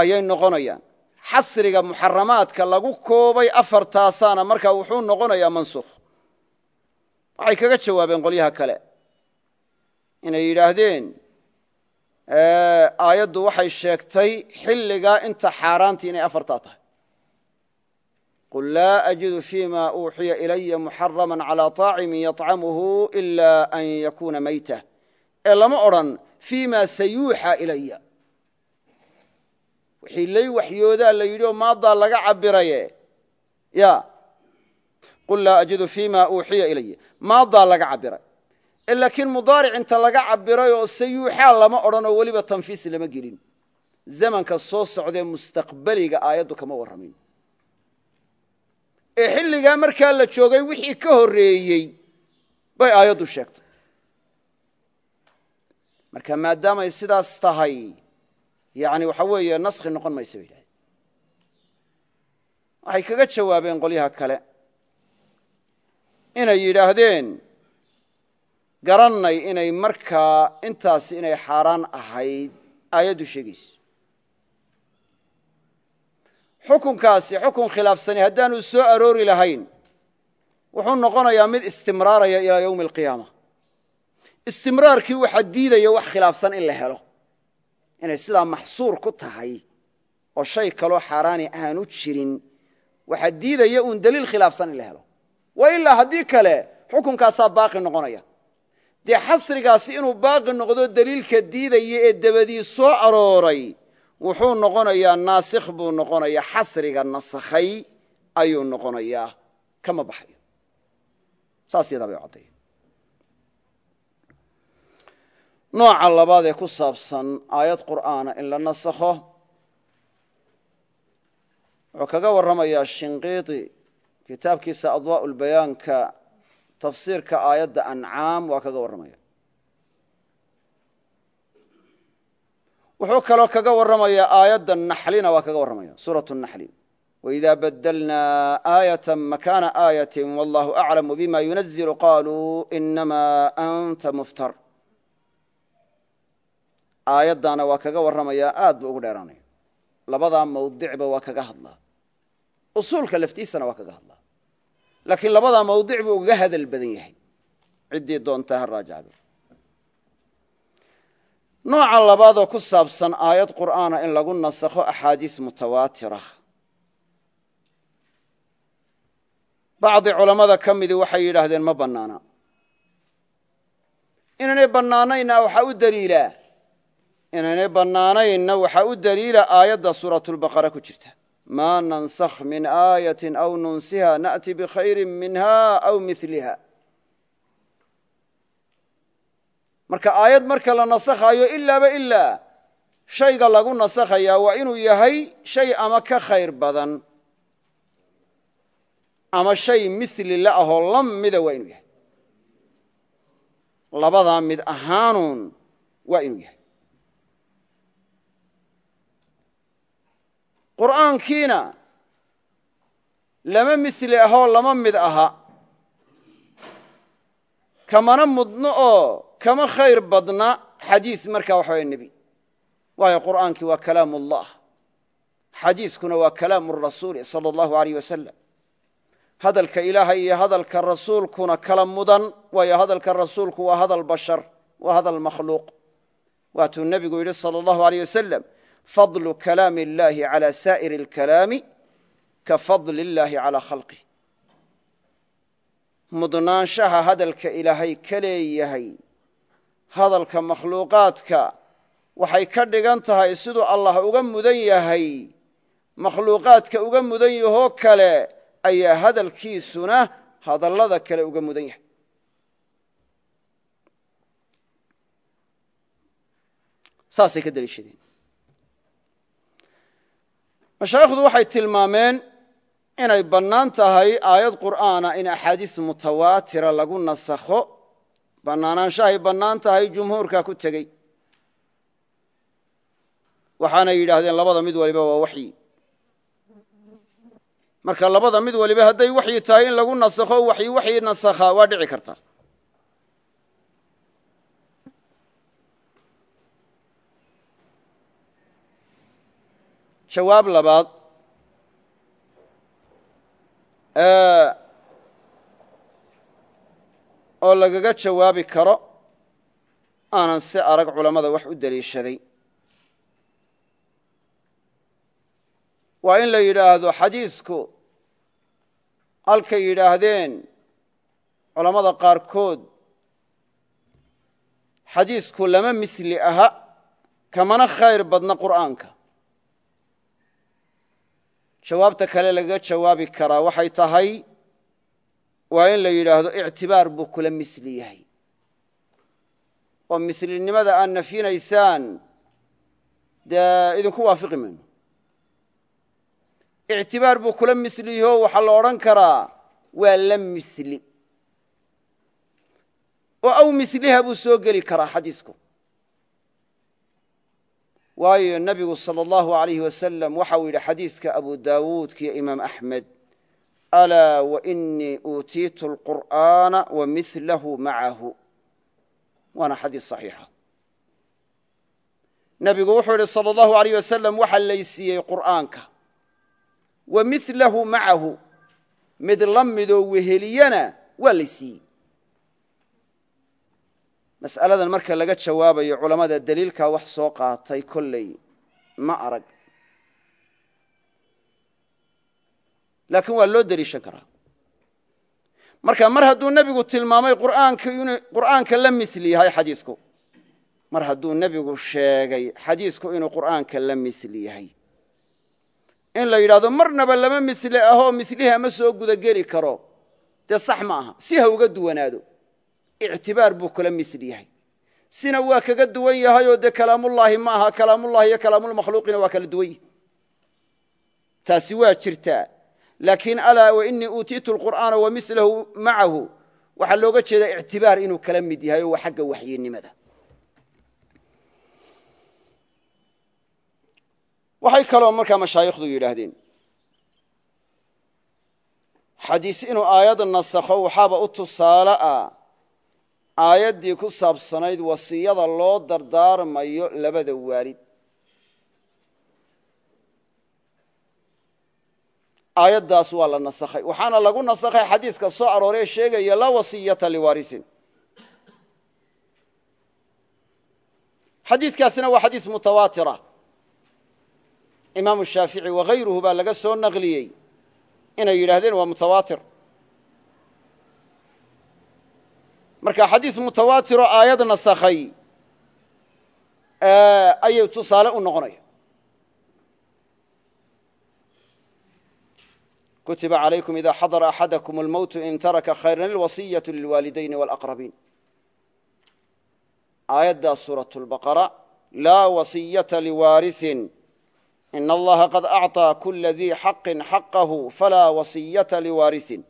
ayay noqonayaan. Xasriga muxaramaadka lagu koobay afartaasaana markaa wuxuu noqonayaa mansukh. Waxay kaga jawaabeen qolyaha kale. Inay yidhaahdeen aayaddu waxay sheegtay xilligaa inta xaaraantii inay afartaa tahay qul laa ajidu fima uuxiya ilaya muxarama calى طaacimin yaطcamuhu ila an yakuuna mayta ee lama odrhan fima sayuuxa ilaya wixii lay waxyoodaa la yidhi oo maadaa laga cabiraye ya qul laa ajidu fima uuxiya ilaya maadaa laga cabiray laakiin mudaaric inta laga cabiray oo sayuuxaa lama odhan oo weliba tanfiis lama gelin. Zamanka soo socdee mustaqbeliga aayaddu kama warramin. Ee xilligaa markaa la joogay wixii ka horreeyey bay aayaddu sheegtay. Marka maadaamay sidaas tahay yani waxa weeye naskhi noqon maysa bay yidhahdeen waxay kaga jawaabeen qolyaha kale. Inay yidhaahdeen garannay inay markaa intaasi inay xaaraan ahayd aayaddu sheegayso xukunkaasi xukun khilaafsani haddaanu soo aroori lahayn wuxuu noqonayaa mid istimraaraya ilaa yowmi alqiyaama istimraarkii waxaa diidaya wax khilaafsan in la helo. Inay sidaa maxsuur ku tahay oo shay kaloo xaaraani aanu jirin waxaa diidaya uun daliil khilaafsan in la helo. Wa ilaa haddii kale xukunkaasaa baaqi noqonaya dee xasrigaasi inuu baaqi noqdo daliilka diidaya ee dabadii soo arooray wuxuu noqonayaa naasikh buu noqonayaa xasriga nasakhay ayuu noqonayaa kama baxayo. Saas yadaa bay nooca labaad ee ku saabsan aayad qur'aana in la nasakho wuxuu kaga warramayaa shinqiiti kitaabkiisa lbayaanka tafsiirka aayadda ancaam waa kaga warramaya. Wuxuu kaloo kaga warramayaa aayadda naxlina waa kaga warramaya suuratu naxli. Waidaa badalnaa aayata makaana aayati wallahu aclamu bima yunazilu qaaluu inamaa anta muftar. Aayaddaana waa kaga warramayaa aad buu ugu dheeraanaya. Labadaa mawdicba waa kaga hadlaa. Usuulka laftiisana waa laakiin labadaa mawdic buu ugaga hadal badan yahay. Ciddii doontaa ha raajacdo. Nooca labaadoo ku saabsan aayad qur'aana in lagu nasakho axaadiis mutawaatira. Bacdi culammada ka midii waxay yidhaahdeen ma bannaana. Inaynay bannaanayna waxaa u daliilaa inaynay bannaanaynna waxaa u daliila aayadda suuratulbaqara ku jirta maa nansakh min aayatin aw nunsiha na'ti bikhayrin minha aw miliha marka aayad marka la nasakhayo ilaaba ilaa shayga lagu nasakhayaa waa inuu yahay shay ama ka khayr badan ama shay mili la ahoo la mida waa inuu yahay labadaa mid ahaanuun waa inuu yahay qur'aankiina lama misli ahoo lama mid aha. Kamana mudno oo kama khayr badna xadiis markaa waxa waya nebi. Waayo qur'aankii waa kalaam ullah xadiiskuna waa kalaamu rasuuli sala allahu aleyh wasalam hadalka ilaahay iyo hadalka rasuulkuna kala mudan waayo hadalka rasuulku waa hadal bashar waa hadal makhluuq. Waatuu nebigu yidhi sala allahu aleyh wasalam fadlu kalaami اllahi calى saa'iri اlkalaami ka fadli اllahi calىa khalqih mudnaanshaha hadalka ilaahay ka leeyahay hadalka makhluuqaadka waxay ka dhigan tahay siduu allah uga mudan yahay makhluuqaadka uga mudan yahoo kale ayaa hadalkiisuna hadallada kale uga mudan yahay saasay ka deliishadeen mashaayikhdu waxay tilmaameen inay bannaan tahay aayad qur'aana in axaadiis mutawaatira lagu nasakho. Bannaanaanshahay bannaan tahay jumhuurkaa ku tegey. Waxaanay yidhaahdeen labada mid waliba waa waxyi. Marka labada mid waliba hadday waxyi tahay in lagu nasakho waxyi waxyi nasakhaa waa dhici karta jawaab labaad oo lagaga jawaabi karo aanan si arag culammada wax u deliishaday waa in la yidhaahdo xadiisku halkay yidhaahdeen culammada qaarkood xadiisku lama misli aha kamana khayr badna qur'aanka jawaabta kale lagaga jawaabi karaa waxay tahay waa in la yidhaahdo ictibaar buu kula misli yahay. oo mislinimada aad nafyinaysaan dee idinku waafiqi mayno. ictibaar buu kula misliyaho waxaa la odhan karaa waa la misli. oo aw misliha buu soo geli karaa xadiisku waayo nebigu salى اllahu alayh wasalam waxa uu yidhi xadiiska abu dawuudkiyo imaam axmed alaa wainii uutiitu اlqur'aana wamilahu macahu waana xadiis صaxiixa nebigu wuxuu yidhi salى اllahu alayh wasalam waxaa laysiiyey qur'aanka wa milahu macahu mid la midoo weheliyana waa laysiiyey mas'aladan marka laga jawaabayo culammada deliilkaa wax soo qaatay kolley ma arag. Laakiin waa loo deliishan karaa. Marka mar hadduu nebigu tilmaamay qur'aanka la misli yahay xadiisku. Mar hadduu nebigu sheegay xadiisku inuu qur'aanka la misli yahay in la yidhahdo marnaba lama misle ahoo misliha ma soo gudageli karo. Dee sax ma aha si ha uga duwanaado ictibaar buu kula misli yahay. Sina waa kaga duwan yahayoo dee kalaamullaahi ma aha kalaamullahi iyo kalaamulmakhluuqina waa kala duwan yihi taasi waa jirtaa. Laakiin alaa wainii uutiitu lqur'aana wa milahu macahu waxaa looga jeedaa ictibaar inuu kala mid yahay oo waa xagga waxyinimada waxay kaloo markaa mashaayikhdu yidhaahdeen. Xadiis aayaddii ku saabsanayd wasiyada loo dardaarmayo labada waalid. Aayaddaas waa la nasakhay waxaana lagu nasakhay xadiiska soo arooree sheegaya laa wasiyata liwaarisin. Xadiiskaasina waa xadiis mutawaatira imaamu shaafici wahayruhu baa laga soo naqliyey. Inay yidhaahdeen waa mutawaatir marka xadiis mutawaatiroo aayad nasakhay ayay tusaale u noqonaya kutiba عalaykum ida xadara axadakum اlmowtu in taraka khayran اlwasiyaة lilwaalidayni wاlأqrabiin aayaddaa suuraة اlbaqara laa wasiyata liwaariثin in allaha qad acطىa kula dii xaqin xaqahu falaa wasiyata liwaariثin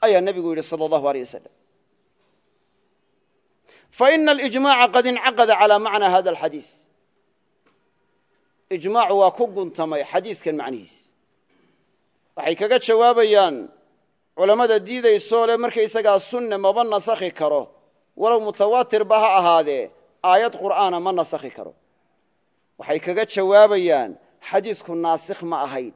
ayaa nebigu yidhi salى اllahu alيyه waslm faina alijmaca qad incaqada calى macna hada alxadiis. Ijmaacu waa ku guntamay xadiiskan macnihiis. Waxay kaga jawaabayaan culammada diidaysoo le markaysagaa sunne maba nasakhi karo. Walow mutawaatirba ha ahaadee aayad qur'aana ma nasakhi karo. Waxay kaga jawaabayaan xadiisku naasikh ma ahayn.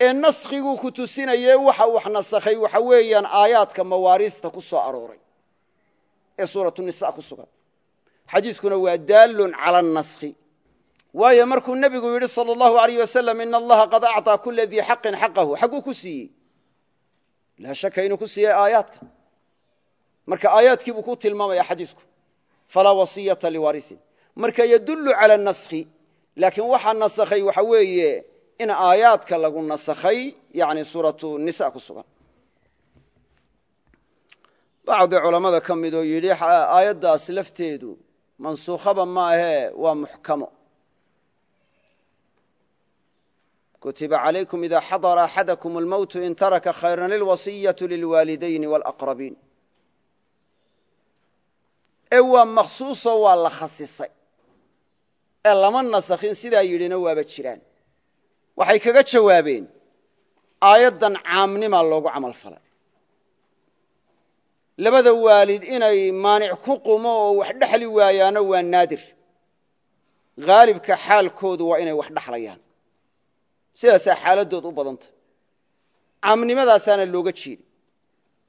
Ee naskhiguu ku tusinayee waxa wax nasakhay waxa weeyaan aayaadka mawaariista ku soo arooray ee suuratnisa ku sugan. Xadiidkuna waa daalun cala naskhi waayo markuu nebigu yidhi sal allahu alayh wasalam in allaha qad acطaa kula dii xaqin xaqahu. Xagguu ku siiyey. Laa shaka inuu ku siiyey aayaadka. Marka aayaadkii buu ku tilmaamaya xadiidku falaa wasiyata liwarisin marka yadulu cala naskhi laakiin waxaa nasakhay waxa weeye in aayaadka lagu nasakhay yani suuratu nisa ku sugan bacdi culammada ka midoo yidhi aayaddaas lafteedu mansuukhaba maahee waa muxkamo kutiba calaykum ida xadara axadakum almowtu in taraka khayran ilwasiyatu lilwaalidayni wاlaqrabiin ee waa makhsuusoo waa la khasisay ee lama nasakhin sidaa yidhina waaba jiraan waxay kaga jawaabeen aayaddan caamnimaa loogu camal labada waalid inay maanic ku qumo oo wax dhexli waayaano waa naadir. Haalibka xaalkoodu waa inay wax dhexlayaan sidaasaa xaaladdood u badanta. Caamnimadaasaana looga jeeday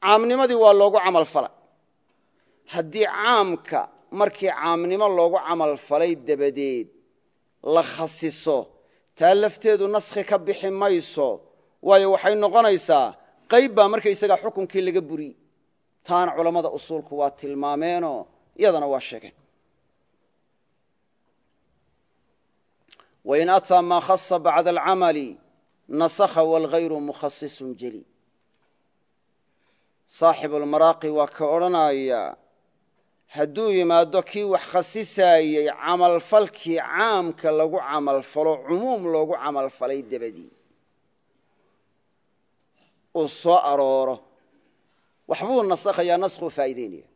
caamnimadii waa loogu camal falay haddii caamka markii caamnimo loogu camal falay dabadeed la khasiso taa lafteedu naskhi ka bixi mayso waayo waxay noqonaysaa qayb baa markaysagaa xukunkii laga buriyey taana culammada usuulku waa tilmaameenoo iyadana waa sheegeen. Wain ataa maa khasa bacda alcamali nasakha wاlghayru mukhasisun jeli. Saaxibulmaraaqi waa ka odhanaya hadduu yimaado kii wax khasisaayey camalfalkii caamka lagu camalfalo cumuum loogu camalfalay dabadii. Uu soo arooro waxbuu nasakhayaa naskhuu faa'iideynaya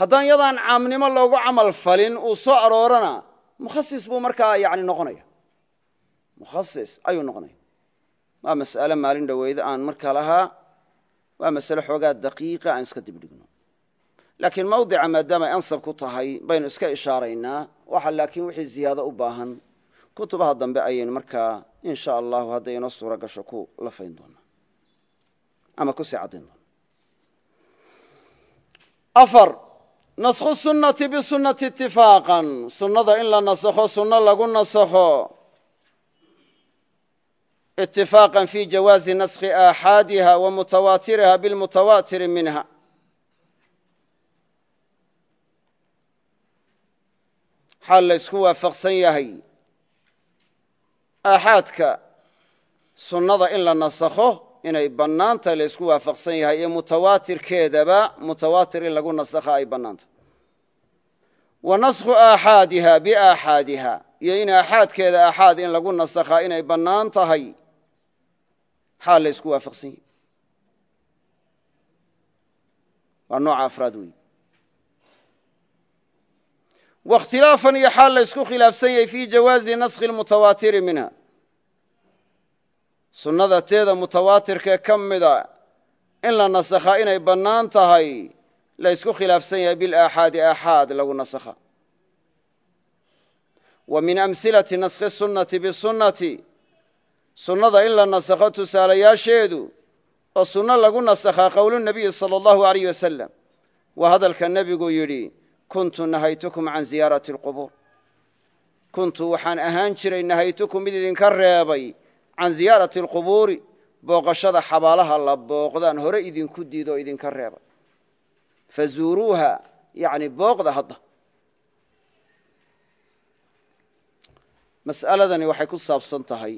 haddaan yadaan caamnimo loogu camal falin uu soo aroorana mukhasis buu markaa yani noqonaya. Mukhasis ayuu noqonaya. Waa mas'ale maalin dhoweyda aan markaa lahaa waa masale xoogaa daqiiqa aan iska dibdhigno laakiin mawdica maadaama ay ansab ku tahay baynu iska ishaaraynaa waxa laakiin wixii ziyaado u baahan. Kutubaha dambe ayaynu markaa in sha allahu hadday inoo suuro gasho ku lafayn doonaa ama ku sii doona afar naskhu sunnati bisunnati itifaaqan sunnada in la nasakho sunno lagu nasakho itifaaqan fi jawaazi naskhi aaxaadiha wa mutawaatiriha bilmutawaatiri minha. Xaal la ysku waafaqsan yahay. Aaxaadka sunnada in inay bannaanta la ysku waafaqsan yahay iyo mutawaatirkeedaba mutawaatir in lagu nasakha ay bannaanta. Wa naskhu aaxaadiha biaaxaadiha iyo in aaxaadkeeda aaxaad in lagu nasakhaa inay bannaan tahay xaal la ysku waafaqsan yahay. Waa nooca afraad wey wakhtilaafan iyo xaal la ysku khilaafsan yahay fii jawaazi naskhi lmutawaatiri minha sunnada teeda mutawaatirkee ka mida in la nasakhaa inay bannaan tahay la ysku khilaafsan yahay bilaaxaadi aaxaad lagu nasakha wa min amsilati naskhi sunnati bisunnati sunnada in la nasakho tusaalayaasheedu oo sunno lagu nasakhaa qowlu nabiyi sala allahu alayh wasalam waa hadalka nebigu yidhi kuntu nahaytukum can ziyaarati alqubuur. Kuntu waxaan ahaan jiray nahaytukum mid idinka reebay can ziyaarati alqubuuri booqashada xabaalaha la booqdaan hore idinku diido oo idinka reebay fazuuruuha yani booqda hadda. Mas'aladani waxay ku saabsan tahay.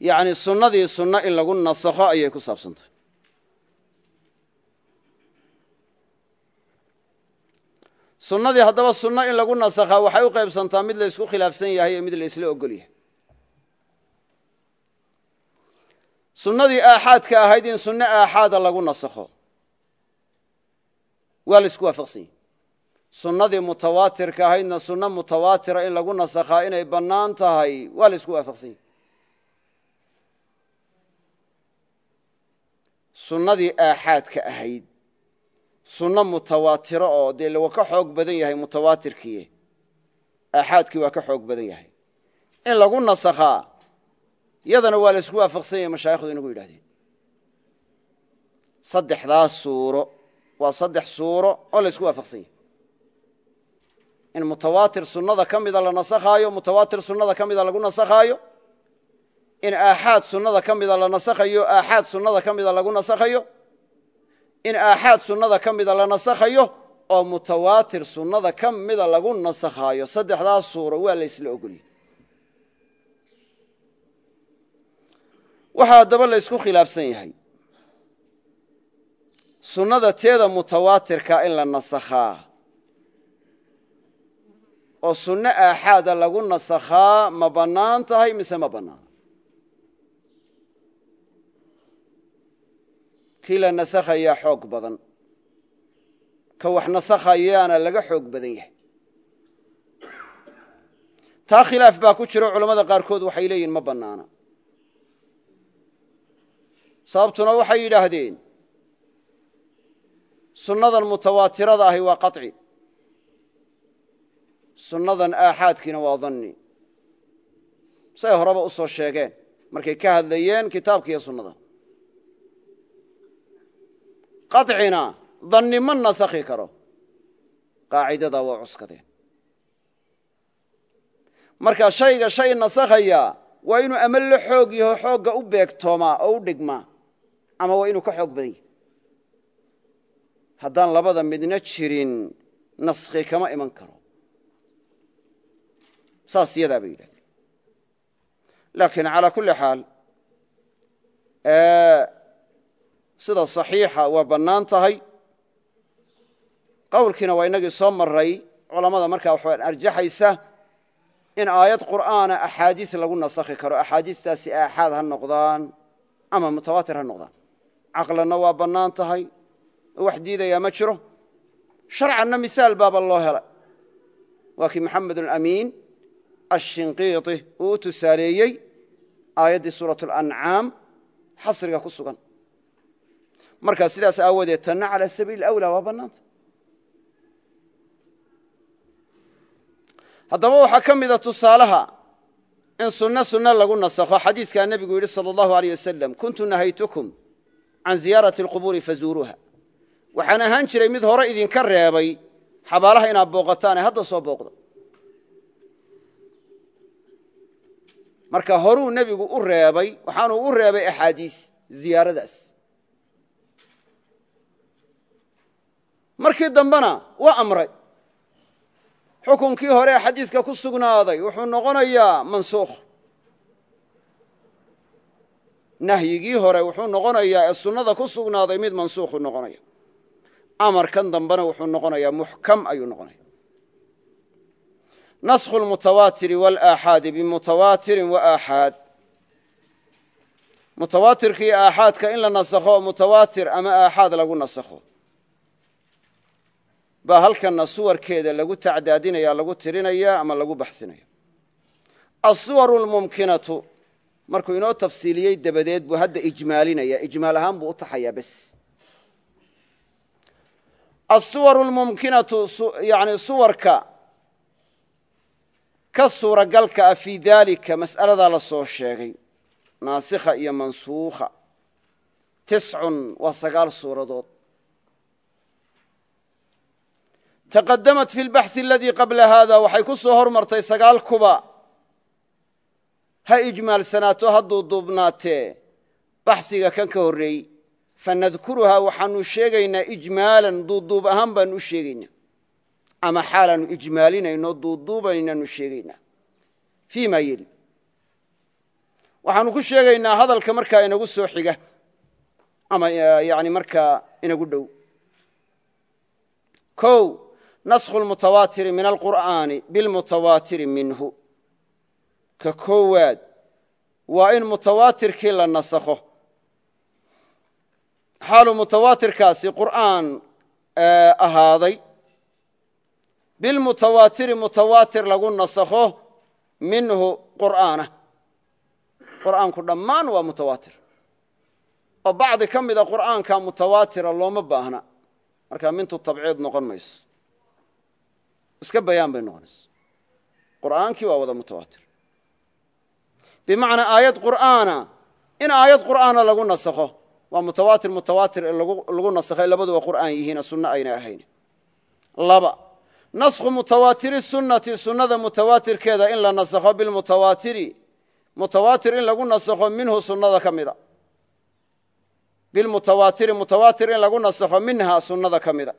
Yani sunnadii sunno in lagu nasakho ayay ku saabsan tahay sunnadii haddaba sunno in lagu nasakhaa waxay u qaybsantaa mid la ysku khilaafsan yahay iyo mid la isla ogol yahay. Sunnadii aaxaadka ahayd in sunno aaxaada lagu nasakho waa la isku waafaqsan yahy sunnadii mutawaatirka ahaydna sunno mutawaatira in lagu nasakhaa inay bannaan tahay waa la isku waafaqsan yahy sunnadii aaxaadka ahayd sunno mutawaatiro oo dee waa ka xoog badan yahay mutawaatirkii aaxaadkii waa ka xoog badan yahay. In lagu nasakhaa yadana waa la isku waafaqsan yahay mashaayikhdu inagu yidhahdeen saddexdaas suuro waa saddex suuro oo la isku waafaqsan yahay. In mutawaatir sunnada ka mida la nasakhaayo mutawaatir sunnada ka mida lagu nasakhaayo in aaxaad sunnada ka mida la nasakhayo aaxaad sunnada ka mida lagu nasakhayo in aaxaad sunnada ka mida la nasakhayo oo mutawaatir sunnada ka mida lagu nasakhaayo. Saddexdaas suuro waa la ysla ogolyahy waxaa la ysku khilaafsan yahay. Sunnada teeda mutawaatirka in la nasakhaa oo sunno aaxaada lagu nasakhaa ma bannaan tahay mise ma bannaana kii la nasakhayaa xoog badan. Ka wax nasakhayaana laga xoog badan yahay. Taa khilaaf baa ku jiro culammada qaarkood waxay leeyihiin ma bannaana. Sababtuna waxay yidhaahdeen sunnadan mutawaatirada ahi waa qaطci sunnadan aaxaadkiina waa danni. Say horeba u soo sheegeen markay ka hadlayeen kitaabka iyo sunnada qaطcina danni ma nasakhi karo. Qaacidadaa waa cuskadeen marka shayga shay nasakhaya waa inuu ama la xoog yaho xoogga u beegtoomaa oo u dhigmaa ama waa inuu ka xoog badan yahy haddaan labada midna jirin naskhi kama iman karo. Saas yadaa bay yidhahdeen. Laakiin calaa kulli xaal sida saxiixa waa bannaan tahay. Qowlkiina waa inagii soo maray culammada markaa waxaa arjaxaysa in aayad qur'aana axaadiis lagu nasakhi karo. Axaadiistaasi aaxaad ha noqdaan ama mutawaatir ha noqdaan. Caqlanna waa bannaan tahay. Wax diidayaa ma jiro. Sharcanna misaal baaba loo helay. Waa kii maxamed alamiin ashinqiiti uu u tusaaleeyey aayaddii suurat alancaam xasriga ku sugan markaa sidaas aawadeed tanna calaa sabiil awlaa waa bannaanta. Hadaba waxaa ka mida tusaalaha in sunno sunno lagu nasakho. Xadiiskaa nebigu yidhi sala allahu aleyh wasalam kuntu nahaytukum can ziyaarati alqubuuri fazuuruuha. Waxaan ahaan jiray mid hore idinka reebay xabaalaha inaad booqataane hadda soo booqda marka horuu nebigu u reebay waxaanuu u reebay axaadiis ziyaaradaas. Markii dambena waa amray. Xukunkii hore ee xadiiska ku sugnaaday wuxuu noqonayaa mansuukh. Nahyigii hore wuxuu noqonayaa ee sunnada ku sugnaaday mid mansuukhu noqonaya. Amarkan dambena wuxuu noqonayaa muxkam ayuu noqonaya. Naskhu lmutawaatiri walaaaxaadi bimutawaatirin waaaxaad mutawaatirkii aaxaadka in la nasakho mutawaatir ama aaxaad lagu nasakho baa halkanna suwarkeeda lagu tacdaadinaya lagu tirinaya ama lagu baxsinaya. Asuwaru lmumkinatu markuu inoo tafsiiliyey dabadeed buu hadda ijmaalinaya. Ijmaal ahaan buu u taxayaa bes. Asuwaru lmumkinatu yani suwarka ka suuragalka ah fii daalika mas'aladaa la soo sheegay. Naasikha iyo mansuukha. Tiscun waa sagaal suuradood taqadamat fi lbaxsi aladii qabla haada waxay ku soo hormartay sagaal kuba ha ijmaalsanaato hadduu duubnaatee baxsiga kan ka horreeyey fanadkuruhaa waxaanu sheegaynaa ijmaalan duuduub ahaan baanu u sheegaynaa ama xaalaanu ijmaalinayno duuduubaynaanu sheegaynaa fii maa yeli waxaanu ku sheegaynaa hadalka markaa inagu soo xiga ama yani markaa inagu dhow naskhu lmutawaatiri min alqur'aani bilmutawaatiri minhu. Ka koowaad waa in mutawaatirkii la nasakho xaaluu mutawaatirkaasi qur'aan ahaaday. Bilmutawaatiri mutawaatir lagu nasakho minhu qur'aana. Qur'aanku dhammaan waa mutawaatir oo bacdi ka mida qur'aanka mutawaatira looma baahna. Markaa mintu tabciid noqon mayso iska bayaan bay noqonaysa qur'aankii waa wada mutawaatir. Bimacnaa aayad qur'aana in aayad qur'aana lagu nasakho waa mutawaatir mutawaatir ee lagu nasakhay labaduba qur'aan yihiina sunno ayna ahayn. Laba naskhu mutawaatiri sunnati sunnada mutawaatirkeeda in la nasakho bilmutawaatiri mutawaatir in lagu nasakho minhu sunnada ka mida. Bilmutawaatiri mutawaatir in lagu nasakho minha sunnada ka mida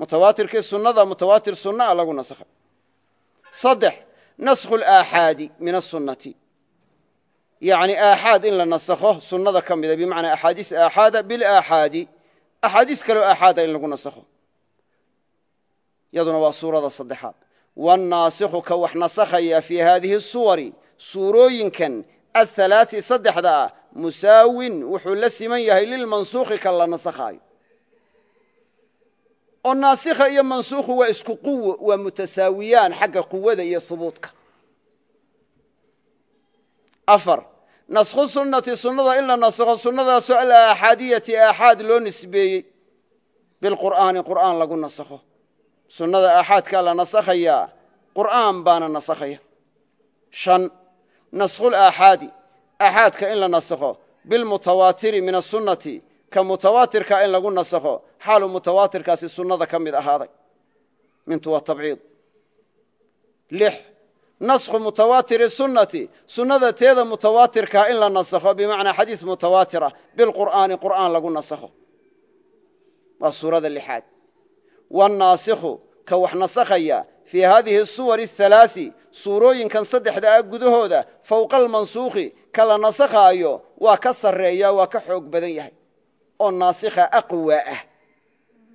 mutawaatirkii sunnada mutawaatir sunna a lagu nasakhay saddex naskhu alaaxaadi min asunnati yacni aaxaad in la nasakho sunnada ka mida bimacnaa axaadiis aaxaada bilaaxaadi axaadiis kaleo aaxaada in lagu nasakho. Yaduna waa suurada saddexaad. Wannaasikhu ka wax nasakhaya fii haadihi suwari suurooyinkan athalaati saddexda ah musaawin wuxuu la siman yahay lilmansuukhi ka la nasakhaayo oo naasikha iyo mansuukhu waa isku quwo waa mutasaawiyaan xagga quwada iyo hubuudka afar naskhu sunnati sunnada in la nasakho sunnadaasoo alaaxaadiyati aaxaad loo nisbeeyey. Bilqur'aani qur'aan lagu nasakho sunnada aaxaadkaa la nasakhayaa qur'aan baana nasakhaya. Shan naskhul aaxaadi aaxaadka in la nasakho bilmutawaatiri min asunnati ka mutawaatirka in lagu nasakho xaalu mutawaatirkaasi sunnada ka mid ahaaday. Mintu waa tabciid. Lix naskhu mutawaatiri sunnati sunnada teeda mutawaatirkaa in la nasakho bimacnaa xadiis mutawaatir ah bilqur'aani qur'aan lagu nasakho waa suurada lixaad. Wannaasikhu ka wax nasakhaya fii haadihi suwar ahalaasi suurooyinkan saddexda ah gudahooda fowqa almansuukhi ka la nasakhaayo waa ka sarreeya waa ka xoog badan yahay oo naasikha aqwa ah.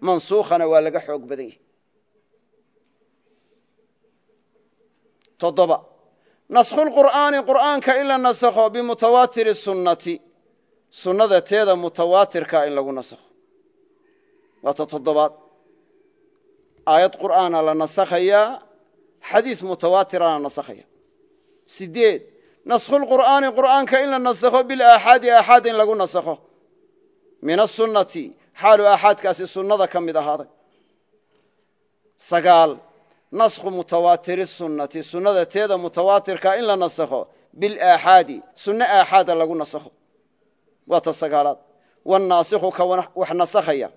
Mansuukhana waa laga xoog badan yahay. Toddoba. Naskhulqur'aani qur'aanka in la nasakho bimutawaatiri sunnati. Sunnada teeda mutawaatirka in lagu nasakho waa ta toddobaad. Aayad qur'aana la nasakhayaa xadiis mutawaatirana nasakhaya sideed naskhulqur'aani qur'aanka in la nasakho bilaaxaadi aaxaad in lagu nasakho min asunnati xaalu aaxaadkaasi sunnada ka mid ahaaday. Sagaal naskhu mutawaatiri sunnati sunnada teeda mutawaatirka in la nasakho bilaaxaadi sunno aaxaada lagu nasakho. Waa ta sagaalaad. Wannaasikhu ka wax nasakhaya.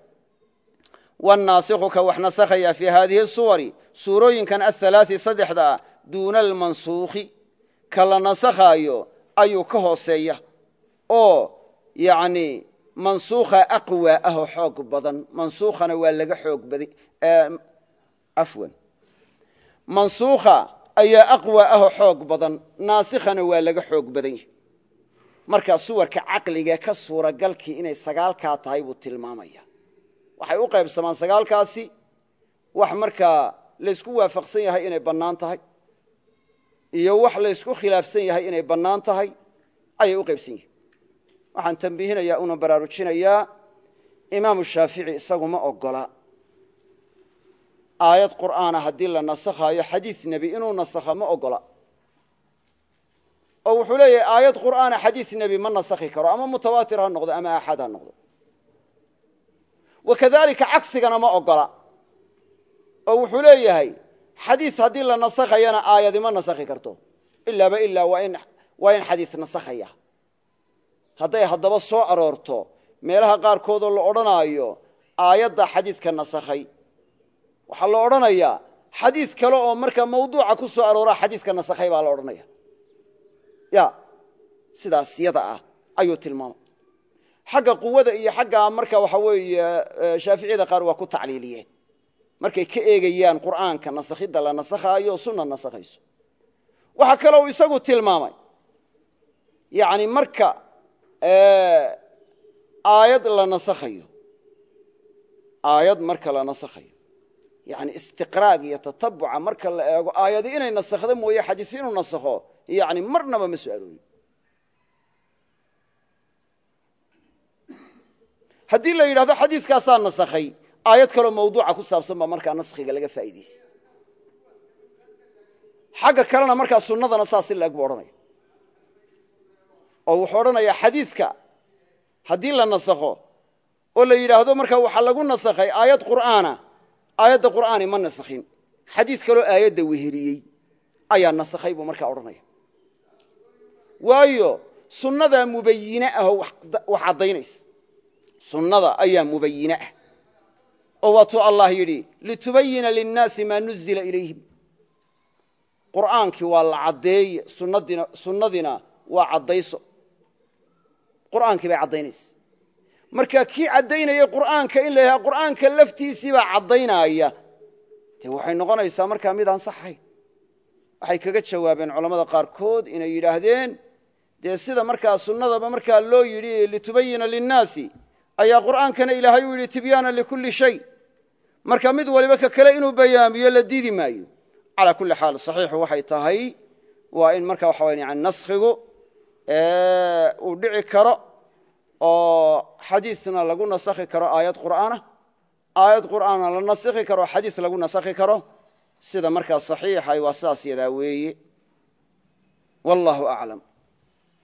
Wannaasikhu ka wax nasakhaya fii haadihi suwari suurooyinkan ahalaasi saddexda ah duuna almansuukhi ka la nasakhaayo ayuu ka hooseeya. Oo mansuukha aqwa ah oo xoog badan mansuukhana waa laga xoog baday afwan. Mansuukha ayaa aqwa ah oo xoog badan naasikhana waa laga xoog badan yahay. Markaa suwarka caqliga ka suuragalkii inay sagaalkaa tahay buu tilmaamaya. Waxay u qaybsamaan sagaalkaasi wax markaa laysku waafaqsan yahay inay bannaan tahay iyo wax laysku khilaafsan yahay inay bannaan tahay ayay u qaybsan yihiin waxaan tambiihinayaa una baraarujinayaa. Imaamu shaafici isagu ma ogola aayad qur'aana haddii la nasakhaayo xadiis nebi inuu nasakha ma ogola oo wuxuu leeyahay aayad qur'aana xadiis nebi ma nasakhi karo ama mutawaatir ha noqdo ama aaxaad ha noqdo. Wakadalika cagsigana ma ogola oo wuxuu leeyahay xadiis haddii la nasakhayana aayadi ma nasakhi karto. Ilaaba ilaa waa in xadiis nasakhaya hadday haddaba soo aroorto meelaha qaarkoodoo la odhanaayo aayadda xadiiska nasakhay. Waxaa la odhanayaa xadiis kale oo markaa mawduuca ku soo aroora xadiiska nasakhay baa la odhanaya ya sidaas yada ah ayuu tilmaamay xagga quwada iyo xagga marka waxa weeye shaaficiyada qaar waa ku tacliiliyeen. Markay ka eegayaan qur'aanka nasakhidda la nasakhaayo sunna nasakhayso. Waxaa kalou isagu tilmaamay. Yani marka aayad la nasakhayo. Aayad marka la nasakhayo. Yani istiqraag iyo tatabuca marka la eego aayadi inay nasakhda mooye xadiis inuu nasakho yani marnaba ma soo aroorin haddii la yidhahdo xadiiskaasaa nasakhay aayad kaloo mawduuca ku saabsan baa markaa naskhiga laga faa'iidaysa xagga kalena markaa sunnadana saas odhanaya oo wuxuu odhanayaa xadiiska. Haddii la nasakho oo la yidhaahdo markaa waxaa lagu nasakhay aayad qur'aana aayadda qur'aani ma nasakhin. Xadiis kaloo aayadda weheriyey ayaa nasakhay buu markaa odhanaya waayo sunnadaa mubayine ahoo wax caddaynaysa. Sunnada ayaa mubayine ah. Oo waatuu allah yidhi litubayina linnaasi maa nuzila ilayhim. Qur'aankii waa la caddeeye sunnadiina waa caddayso qur'aankii bay caddaynaysa marka kii caddaynaya qur'aanka in la yidhaha qur'aanka laftiisii baa caddaynaya. Dee waxay noqonaysaa markaa mid aan saxayn waxay kaga jawaabeen culammada qaarkood inay yidhaahdeen dee sida markaa sunnadaba markaa loo yidhi litubayina linnaasi ayaa qur'aankana ilaahay u yidhi tibyaana likulli shay. Marka mid waliba ka kale inuu bayaamiyo la diidi maayo. Calaa kulli xaal saxiixu waxay tahay waa in marka waxa yani naskhigu uu dhici karo oo xadiisna lagu nasakhi karo aayad qur'aana aayad qur'aana la nasikhi karo xadiis lagu nasakhi karo sida markaa saxiixay waa yadaa weeye. Wallahu aclam